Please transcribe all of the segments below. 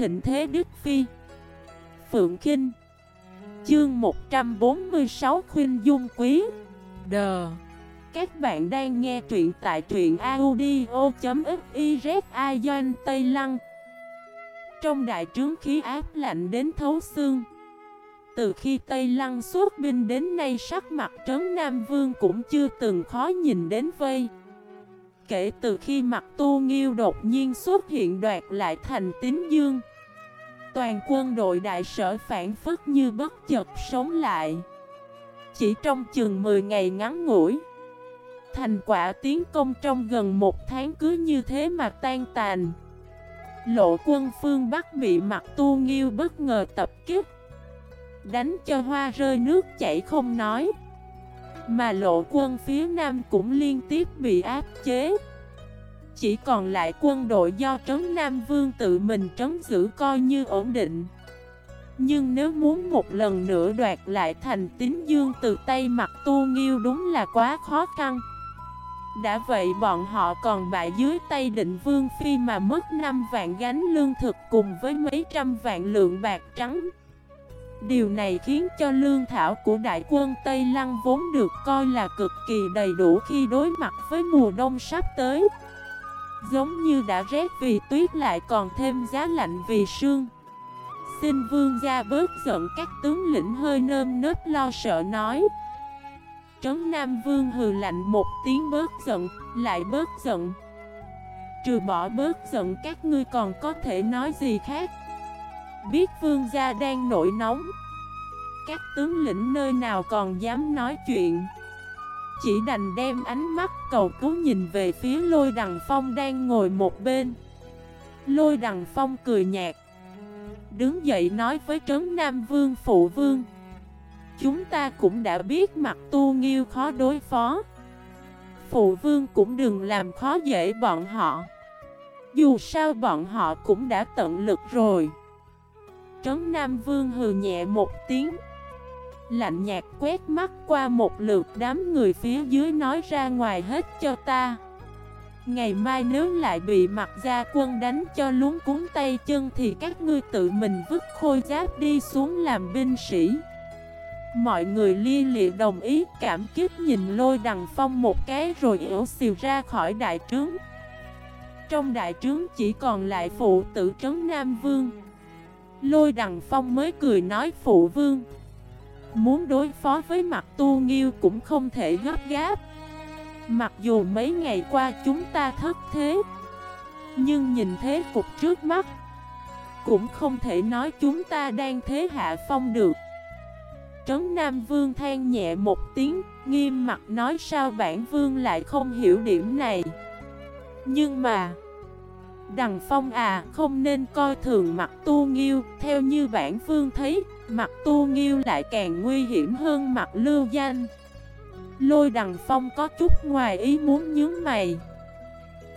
thịnh thế Đức Phi. Phượng Kinh. Chương 146 Khuyên Dung Quý. Đờ Các bạn đang nghe truyện tại truyện audio.xyz Ai Doanh Tây Lăng. Trong đại trướng khí áp lạnh đến thấu xương. Từ khi Tây Lăng xuất binh đến nay, sắc mặt trấn Nam Vương cũng chưa từng khó nhìn đến vây. Kể từ khi mặt tu nghiêu đột nhiên xuất hiện đoạt lại thành tín dương Toàn quân đội đại sở phản phất như bất chợt sống lại. Chỉ trong chừng 10 ngày ngắn ngủi, Thành quả tiến công trong gần một tháng cứ như thế mà tan tàn Lộ quân phương Bắc bị mặt tu nghiêu bất ngờ tập kích, Đánh cho hoa rơi nước chảy không nói. Mà lộ quân phía Nam cũng liên tiếp bị áp chế. Chỉ còn lại quân đội do Trấn Nam Vương tự mình trấn giữ coi như ổn định. Nhưng nếu muốn một lần nữa đoạt lại thành tín dương từ tay mặt tu nghiêu đúng là quá khó khăn. Đã vậy bọn họ còn bại dưới tay định vương phi mà mất 5 vạn gánh lương thực cùng với mấy trăm vạn lượng bạc trắng. Điều này khiến cho lương thảo của đại quân Tây Lăng vốn được coi là cực kỳ đầy đủ khi đối mặt với mùa đông sắp tới. Giống như đã rét vì tuyết lại còn thêm giá lạnh vì sương. Xin vương gia bớt giận các tướng lĩnh hơi nơm nớp lo sợ nói. Trấn Nam Vương hừ lạnh một tiếng bớt giận, lại bớt giận. Trừ bỏ bớt giận các ngươi còn có thể nói gì khác? Biết vương gia đang nổi nóng. Các tướng lĩnh nơi nào còn dám nói chuyện? Chỉ đành đem ánh mắt cầu cứu nhìn về phía lôi đằng phong đang ngồi một bên. Lôi đằng phong cười nhạt, Đứng dậy nói với trấn Nam Vương Phụ Vương, Chúng ta cũng đã biết mặt tu nghiêu khó đối phó. Phụ vương cũng đừng làm khó dễ bọn họ. Dù sao bọn họ cũng đã tận lực rồi. Trấn Nam Vương hừ nhẹ một tiếng Lạnh nhạt quét mắt qua một lượt đám người phía dưới nói ra ngoài hết cho ta. Ngày mai nếu lại bị mặt gia quân đánh cho lún cuốn tay chân Thì các ngươi tự mình vứt khôi giáp đi xuống làm binh sĩ. Mọi người lia lịa đồng ý, cảm kích nhìn lôi đằng phong một cái rồi yếu xìu ra khỏi đại trướng. Trong đại trướng chỉ còn lại phụ tử trấn Nam Vương. Lôi đằng phong mới cười nói, phụ vương Muốn đối phó với mặt tu nghiêu cũng không thể gấp gáp. Mặc dù mấy ngày qua chúng ta thất thế Nhưng nhìn thế cục trước mắt Cũng không thể nói chúng ta đang thế hạ phong được. Trấn Nam Vương than nhẹ một tiếng, nghiêm mặt nói sao bản vương lại không hiểu điểm này. Nhưng mà, Đằng Phong à, không nên coi thường mặt tu nghiêu, theo như bản vương thấy, mặt tu nghiêu lại càng nguy hiểm hơn mặt lưu danh. Lôi Đằng Phong có chút ngoài ý muốn nhướng mày.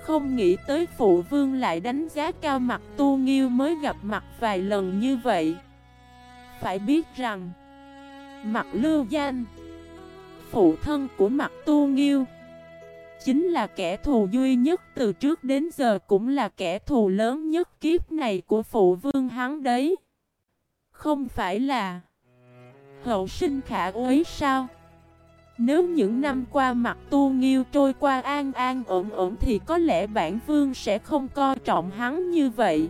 Không nghĩ tới phụ vương lại đánh giá cao mặt tu nghiêu mới gặp mặt vài lần như vậy. Phải biết rằng, Mặt lưu danh Phụ thân của mặt tu nghiêu Chính là kẻ thù duy nhất từ trước đến giờ cũng là kẻ thù lớn nhất kiếp này của phụ vương hắn đấy không phải là Hậu sinh khả uế sao Nếu những năm qua mặt tu nghiêu trôi qua an an ổn ổn Thì có lẽ bản vương sẽ không coi trọng hắn như vậy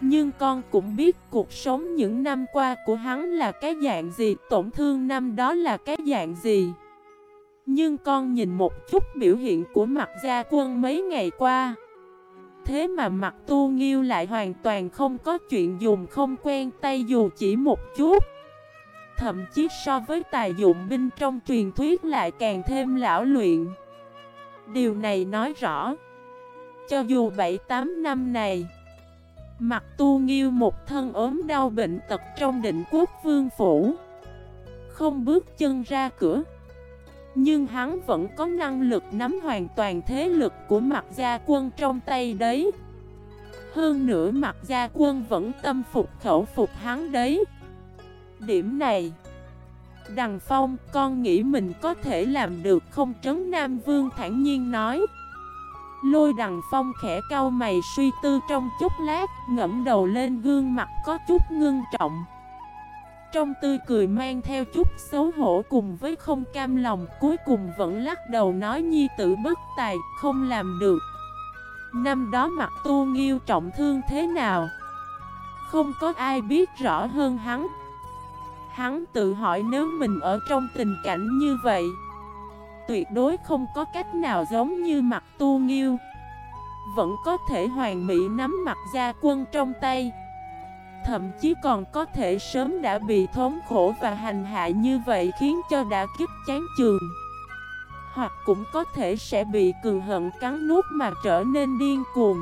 nhưng con cũng biết cuộc sống những năm qua của hắn là cái dạng gì, tổn thương năm đó là cái dạng gì. Nhưng con nhìn một chút biểu hiện của mặt gia quân mấy ngày qua. Thế mà mặt tu nghiêu lại hoàn toàn không có chuyện dùng không quen tay dù chỉ một chút. Thậm chí so với tài dụng binh trong truyền thuyết lại càng thêm lão luyện. Điều này nói rõ. Cho dù 7-8 năm này, Mặt tu nghiêu một thân ốm đau bệnh tật trong định quốc vương phủ, Không bước chân ra cửa nhưng hắn vẫn có năng lực nắm hoàn toàn thế lực của mặt gia quân trong tay đấy. Hơn nữa mặt gia quân vẫn tâm phục khẩu phục hắn đấy. Điểm này, Đằng Phong, con nghĩ mình có thể làm được không? Trấn Nam Vương thản nhiên nói. Lôi đằng phong khẽ cau mày suy tư trong chút lát, Ngẫm đầu lên gương mặt có chút ngưng trọng. Trong tươi cười mang theo chút xấu hổ cùng với không cam lòng, Cuối cùng vẫn lắc đầu nói nhi tử bất tài, Không làm được. Năm đó mặt tu nghiêu trọng thương thế nào? Không có ai biết rõ hơn hắn. Hắn tự hỏi nếu mình ở trong tình cảnh như vậy, Tuyệt đối không có cách nào giống như mặt tu nghiêu. Vẫn có thể hoàn mỹ nắm mặt gia quân trong tay. Thậm chí còn có thể sớm đã bị thống khổ và hành hạ như vậy khiến cho đã kiếp chán trường Hoặc cũng có thể sẽ bị cường hận cắn nuốt mà trở nên điên cuồng.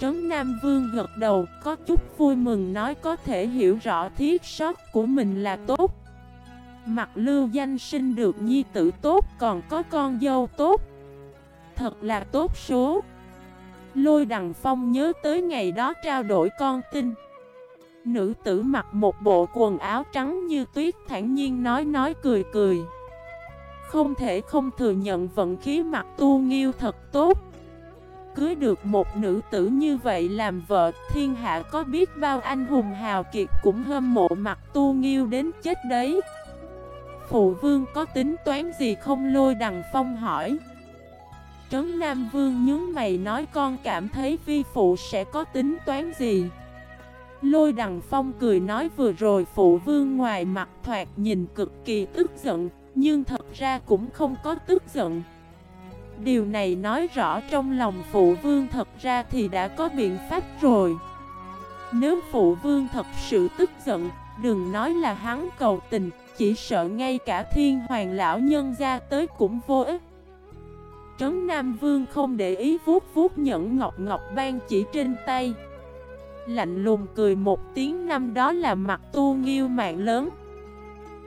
Trấn Nam Vương gật đầu, có chút vui mừng nói có thể hiểu rõ thiết sót của mình là tốt. Mặt lưu danh sinh được nhi tử tốt, còn có con dâu tốt. Thật là tốt số. Lôi đằng phong nhớ tới ngày đó trao đổi con tin. Nữ tử mặc một bộ quần áo trắng như tuyết thản nhiên nói nói cười cười. Không thể không thừa nhận vận khí mặt tu nghiêu thật tốt. Cưới được một nữ tử như vậy làm vợ, Thiên hạ có biết bao anh hùng hào kiệt cũng hâm mộ mặt tu nghiêu đến chết đấy. Phụ vương có tính toán gì không lôi đằng phong hỏi. Trấn Nam Vương nhướng mày nói con cảm thấy vi phụ sẽ có tính toán gì? Lôi đằng phong cười nói vừa rồi phụ vương ngoài mặt thoạt nhìn cực kỳ tức giận, Nhưng thật ra cũng không có tức giận. Điều này nói rõ trong lòng phụ vương thật ra thì đã có biện pháp rồi. Nếu phụ vương thật sự tức giận, Đừng nói là hắn cầu tình, Chỉ sợ ngay cả thiên hoàng lão nhân ra tới cũng vô ích. Trấn Nam Vương không để ý vuốt vuốt nhẫn ngọc ngọc ban chỉ trên tay. Lạnh lùng cười một tiếng, năm đó là mặt tu nghiêu mạng lớn.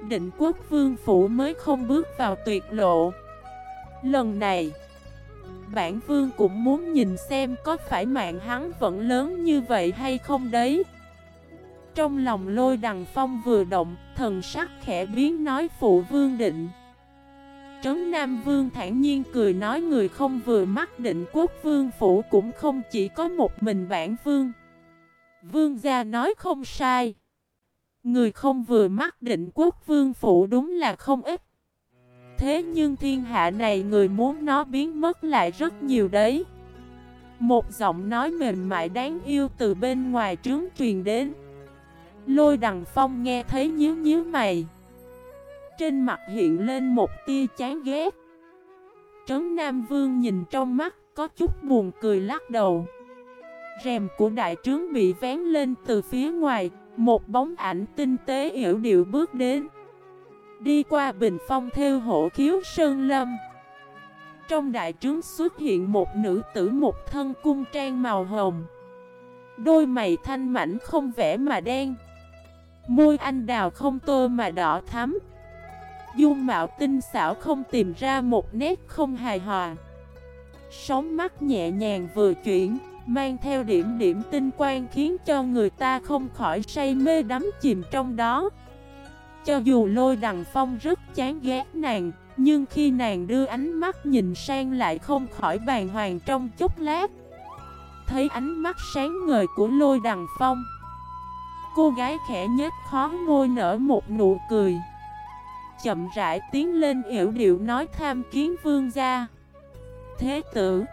Định quốc vương phủ mới không bước vào tuyệt lộ. Lần này, Bản vương cũng muốn nhìn xem có phải mạng hắn vẫn lớn như vậy hay không đấy. Trong lòng lôi đằng phong vừa động, Thần sắc khẽ biến nói phụ vương định. Trấn Nam Vương thản nhiên cười nói người không vừa mắt, định quốc vương phủ cũng không chỉ có một mình bản vương. Vương gia nói không sai. Người không vừa mắt định quốc vương phủ đúng là không ít. Thế nhưng thiên hạ này người muốn nó biến mất lại rất nhiều đấy. Một giọng nói mềm mại đáng yêu từ bên ngoài trướng truyền đến. Lôi đằng phong nghe thấy nhíu nhíu mày. Trên mặt hiện lên một tia chán ghét. Trấn Nam Vương nhìn trong mắt có chút buồn cười lắc đầu. Rèm của đại trướng bị vén lên từ phía ngoài, Một bóng ảnh tinh tế hiểu điệu bước đến. Đi qua bình phong theo hộ khiếu sơn lâm. Trong đại trướng xuất hiện một nữ tử một thân cung trang màu hồng. Đôi mày thanh mảnh không vẽ mà đen. Môi anh đào không tô mà đỏ thắm. Dung mạo tinh xảo không tìm ra một nét không hài hòa. Sóng mắt nhẹ nhàng vừa chuyển. Mang theo điểm điểm tinh quang khiến cho người ta không khỏi say mê đắm chìm trong đó. Cho dù lôi đằng phong rất chán ghét nàng, Nhưng khi nàng đưa ánh mắt nhìn sang lại không khỏi bàn hoàng trong chốc lát. Thấy ánh mắt sáng ngời của lôi đằng phong, Cô gái khẽ nhếch khó môi nở một nụ cười. Chậm rãi tiến lên yểu điệu nói tham kiến vương gia. Thế tử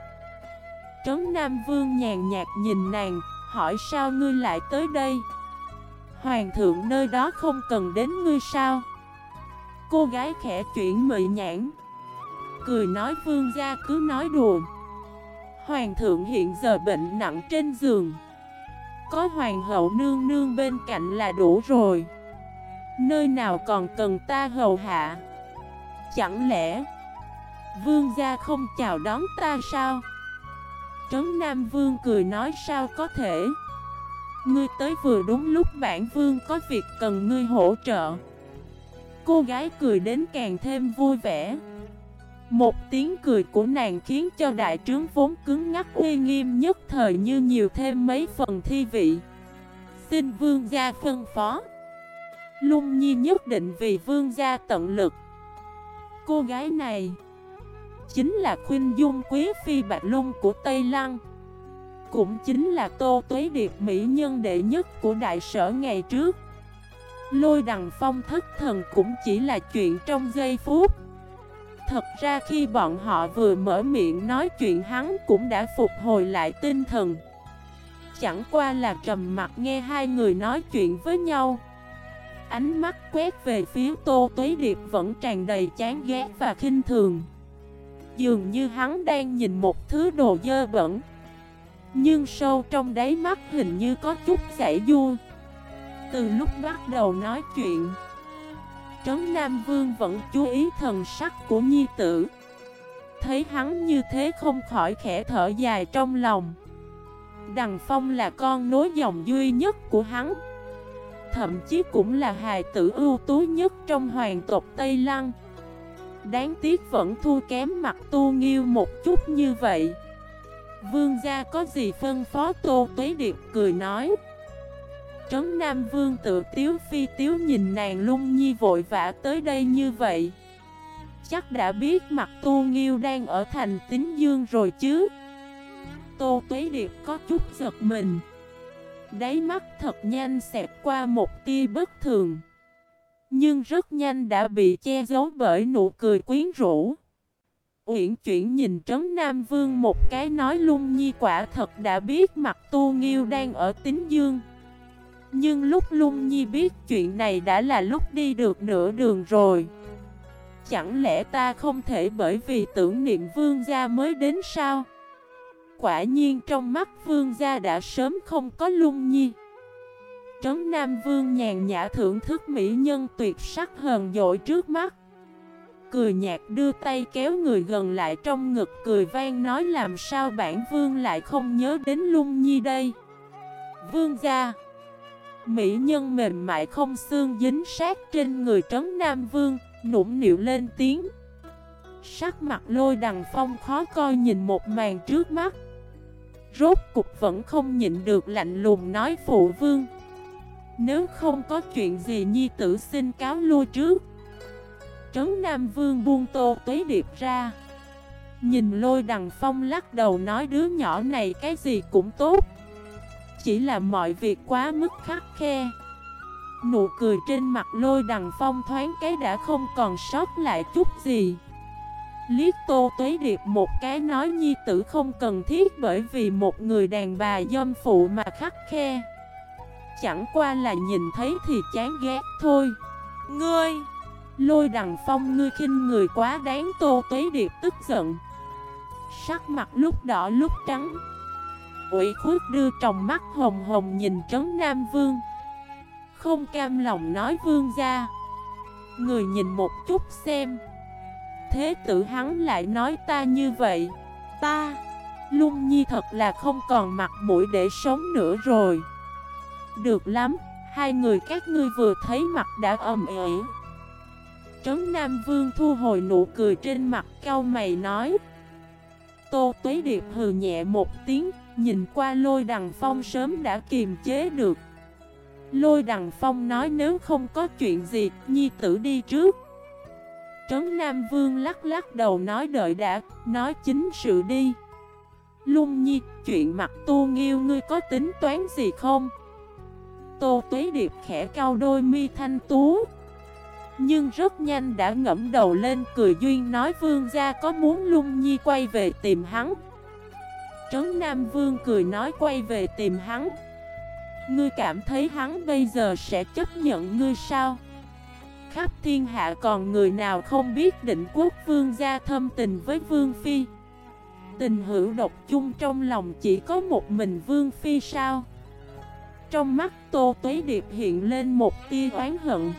Trấn Nam Vương nhàn nhạt nhìn nàng, Hỏi sao ngươi lại tới đây? Hoàng thượng nơi đó không cần đến ngươi sao? Cô gái khẽ chuyển mị nhãn, Cười nói vương gia cứ nói đùa. Hoàng thượng hiện giờ bệnh nặng trên giường. Có hoàng hậu nương nương bên cạnh là đủ rồi. Nơi nào còn cần ta hầu hạ? Chẳng lẽ Vương gia không chào đón ta sao? Trấn Nam Vương cười nói sao có thể? Ngươi tới vừa đúng lúc bản vương có việc cần ngươi hỗ trợ. Cô gái cười đến càng thêm vui vẻ. Một tiếng cười của nàng khiến cho đại trướng vốn cứng ngắc uy nghiêm nhất thời như nhiều thêm mấy phần thi vị. Xin vương gia phân phó. Lung nhi nhất định vì vương gia tận lực. Cô gái này chính là khuyên dung quý phi bạch lung của Tây Lăng Cũng chính là tô tuế điệp mỹ nhân đệ nhất của đại sở ngày trước. Lôi đằng phong thất thần cũng chỉ là chuyện trong giây phút. Thật ra khi bọn họ vừa mở miệng nói chuyện hắn cũng đã phục hồi lại tinh thần. Chẳng qua là trầm mặt nghe hai người nói chuyện với nhau. Ánh mắt quét về phía Tô Tuế Điệp vẫn tràn đầy chán ghét và khinh thường. Dường như hắn đang nhìn một thứ đồ dơ bẩn. Nhưng sâu trong đáy mắt hình như có chút giải vua Từ lúc bắt đầu nói chuyện, Trấn Nam Vương vẫn chú ý thần sắc của nhi tử. Thấy hắn như thế không khỏi khẽ thở dài trong lòng. Đằng Phong là con nối dòng duy nhất của hắn. Thậm chí cũng là hài tử ưu tú nhất trong hoàng tộc Tây Lăng. Đáng tiếc vẫn thua kém mặt tu nghiêu một chút như vậy. Vương gia có gì phân phó Tô Tuế Điệp cười nói. Trấn Nam Vương tự tiếu phi tiếu nhìn nàng lung nhi vội vã tới đây như vậy. Chắc đã biết mặt tu nghiêu đang ở thành tín dương rồi chứ. Tô Tuế Điệp có chút giật mình. Đáy mắt thật nhanh xẹt qua một tia bất thường. Nhưng rất nhanh đã bị che giấu bởi nụ cười quyến rũ. Uyển chuyển nhìn Trấn Nam Vương một cái nói lung nhi quả thật đã biết mặt tu nghiêu đang ở tín dương. Nhưng lúc lung nhi biết chuyện này đã là lúc đi được nửa đường rồi. Chẳng lẽ ta không thể bởi vì tưởng niệm vương gia mới đến sao? Quả nhiên trong mắt vương gia đã sớm không có lung nhi. Trấn Nam Vương nhàn nhã thưởng thức mỹ nhân tuyệt sắc hờn dội trước mắt. Cười nhạt đưa tay kéo người gần lại trong ngực, cười vang nói làm sao bản vương lại không nhớ đến lung nhi đây. Vương gia, Mỹ nhân mềm mại không xương dính sát trên người trấn Nam Vương, Nũng nịu lên tiếng. Sắc mặt lôi đằng phong khó coi nhìn một màn trước mắt. Rốt cục vẫn không nhịn được lạnh lùng nói phụ vương nếu không có chuyện gì nhi tử xin cáo lui trước. Trấn Nam Vương buông tô tuế điệp ra. Nhìn lôi đằng phong lắc đầu nói đứa nhỏ này cái gì cũng tốt. Chỉ là mọi việc quá mức khắc khe. Nụ cười trên mặt lôi đằng phong thoáng cái đã không còn sót lại chút gì. Liết tô tuế điệp một cái nói nhi tử không cần thiết bởi vì một người đàn bà dâm phụ mà khắc khe. Chẳng qua là nhìn thấy thì chán ghét thôi. Ngươi, Lôi đằng phong ngươi khinh người quá đáng tô tuế điệp tức giận. Sắc mặt lúc đỏ lúc trắng. Ủy khuất đưa trong mắt hồng hồng nhìn trấn Nam Vương. Không cam lòng nói vương ra Người nhìn một chút xem. Thế tử hắn lại nói ta như vậy. Ta, Lung Nhi thật là không còn mặt mũi để sống nữa rồi. Được lắm. Hai người các ngươi vừa thấy mặt đã ầm ĩ. Trấn Nam Vương thu hồi nụ cười trên mặt cao mày nói. Tô Tuế Điệp hừ nhẹ một tiếng Nhìn qua lôi đằng phong sớm đã kiềm chế được. Lôi đằng phong nói nếu không có chuyện gì Nhi tử đi trước. Trấn Nam Vương lắc lắc đầu nói đợi đã, nói chính sự đi. Lung Nhi, chuyện mặt tu nghiêu ngươi có tính toán gì không? Tô Tuế Điệp khẽ cao đôi mi thanh tú. Nhưng rất nhanh đã ngẫm đầu lên cười duyên nói vương gia có muốn Lung Nhi quay về tìm hắn. Trấn Nam Vương cười nói quay về tìm hắn. Ngươi cảm thấy hắn bây giờ sẽ chấp nhận ngươi sao? khắp thiên hạ còn người nào không biết định quốc vương gia thâm tình với vương phi Tình hữu độc chung trong lòng chỉ có một mình vương phi sao trong mắt Tô Tuế Điệp hiện lên một tia oán hận.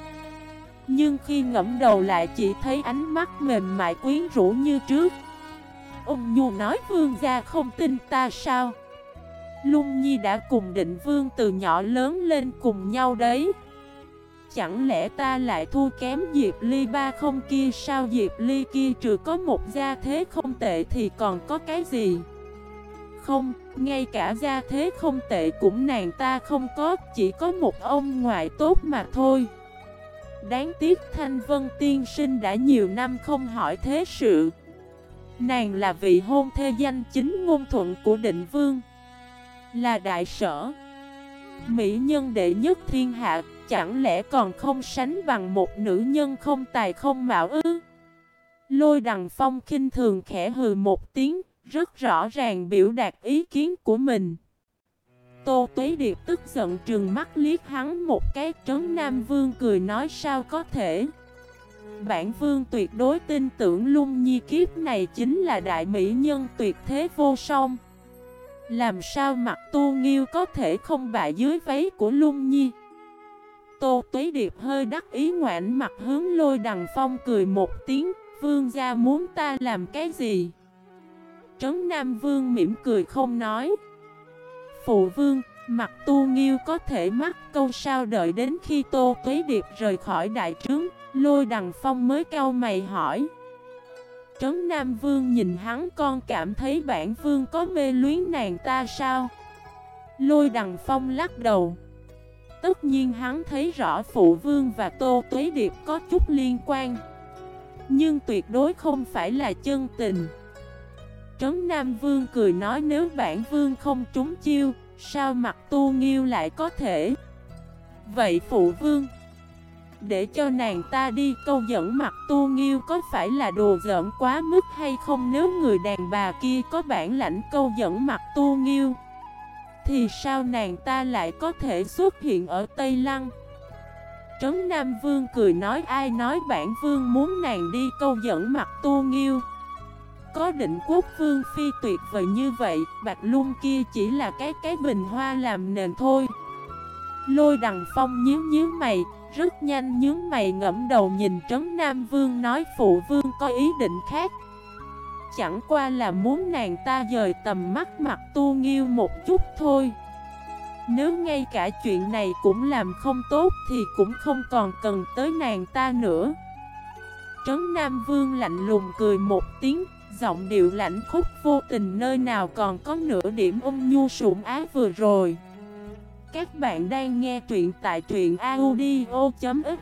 Nhưng khi ngẫm đầu lại chỉ thấy ánh mắt mềm mại quyến rũ như trước. Ông Nhu nói, vương gia không tin ta sao? Lung Nhi đã cùng định vương từ nhỏ lớn lên cùng nhau đấy. Chẳng lẽ ta lại thua kém Diệp Ly ba không kia? Sao Diệp Ly kia trừ có một gia thế không tệ thì còn có cái gì? Không, ngay cả gia thế không tệ cũng nàng ta không có Chỉ có một ông ngoại tốt mà thôi. Đáng tiếc Thanh Vân Tiên Sinh đã nhiều năm không hỏi thế sự. Nàng là vị hôn thê danh chính ngôn thuận của định vương. Là đại sở. Mỹ nhân đệ nhất thiên hạ Chẳng lẽ còn không sánh bằng một nữ nhân không tài không mạo ư? Lôi đằng phong khinh thường khẽ hừ một tiếng rất rõ ràng biểu đạt ý kiến của mình. Tô Tuế Điệp tức giận trừng mắt liếc hắn một cái, trấn Nam Vương cười nói sao có thể? Bản Vương tuyệt đối tin tưởng lung nhi kiếp này chính là đại mỹ nhân tuyệt thế vô song. Làm sao mặt tu nghiêu có thể không bại dưới váy của lung nhi? Tô Tuế Điệp hơi đắc ý ngoãn mặt hướng lôi đằng phong cười một tiếng, Vương gia muốn ta làm cái gì? Trấn Nam Vương mỉm cười không nói Phụ vương, mặt tu nghiêu có thể mắc câu sao đợi đến khi Tô Tuế Điệp rời khỏi đại trướng, lôi đằng phong mới cao mày hỏi. Trấn Nam Vương nhìn hắn con cảm thấy bản vương có mê luyến nàng ta sao? Lôi đằng phong lắc đầu. Tất nhiên hắn thấy rõ phụ vương và Tô Tuế Điệp có chút liên quan. Nhưng tuyệt đối không phải là chân tình. Trấn Nam Vương cười nói nếu bản vương không trúng chiêu, sao mặt tu nghiêu lại có thể? Vậy phụ vương, để cho nàng ta đi câu dẫn mặt tu nghiêu có phải là đồ giỡn quá mức hay không nếu người đàn bà kia có bản lãnh câu dẫn mặt tu nghiêu? Thì sao nàng ta lại có thể xuất hiện ở Tây Lăng? Trấn Nam Vương cười nói ai nói bản vương muốn nàng đi câu dẫn mặt tu nghiêu có định quốc vương phi tuyệt vời như vậy, bạch luôn kia chỉ là cái cái bình hoa làm nền thôi. Lôi đằng phong nhíu nhíu mày, rất nhanh nhíu mày ngẫm đầu nhìn Trấn Nam Vương nói phụ vương có ý định khác. Chẳng qua là muốn nàng ta dời tầm mắt mặt tu nghiêu một chút thôi. Nếu ngay cả chuyện này cũng làm không tốt thì cũng không còn cần tới nàng ta nữa. Trấn Nam Vương lạnh lùng cười một tiếng Giọng điệu lạnh khúc vô tình nơi nào còn có nửa điểm ung nhu sủng á vừa rồi. Các bạn đang nghe truyện tại truyện audio.fif